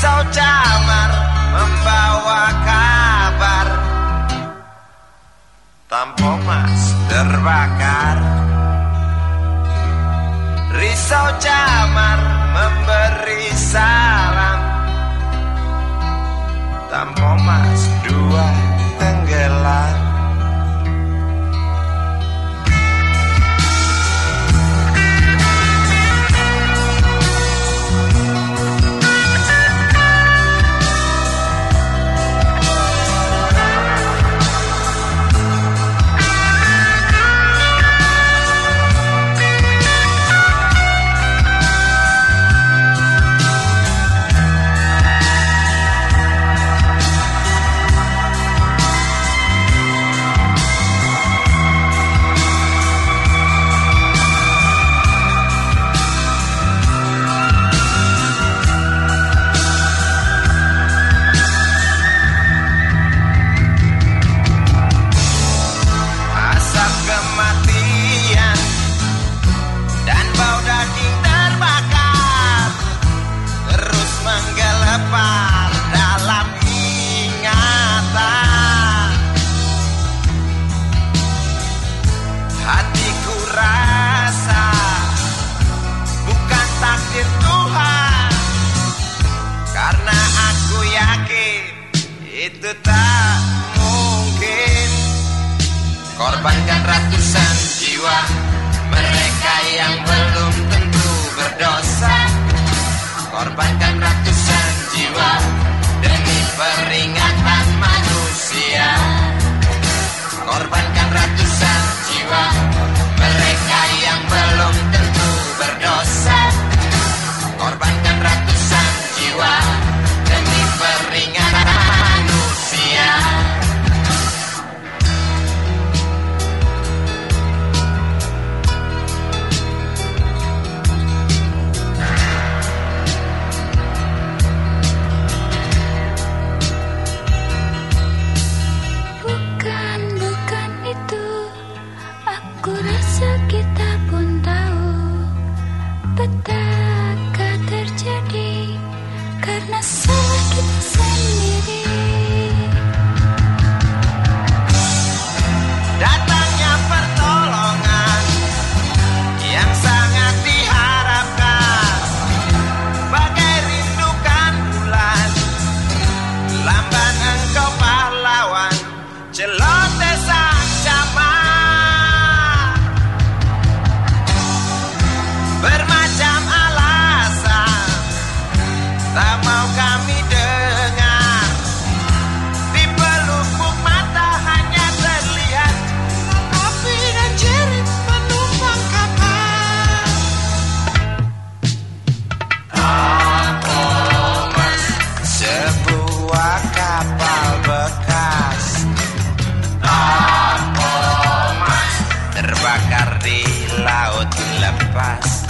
Risau camar membawa kabar. Tampomas terbakar. Risau camar memberi Itu tak mungkin. Korbankan ratusan jiwa Mereka yang belum tentu berdosa. Korbankan ratusan jiwa Takkan terjadi karena saya por la paz.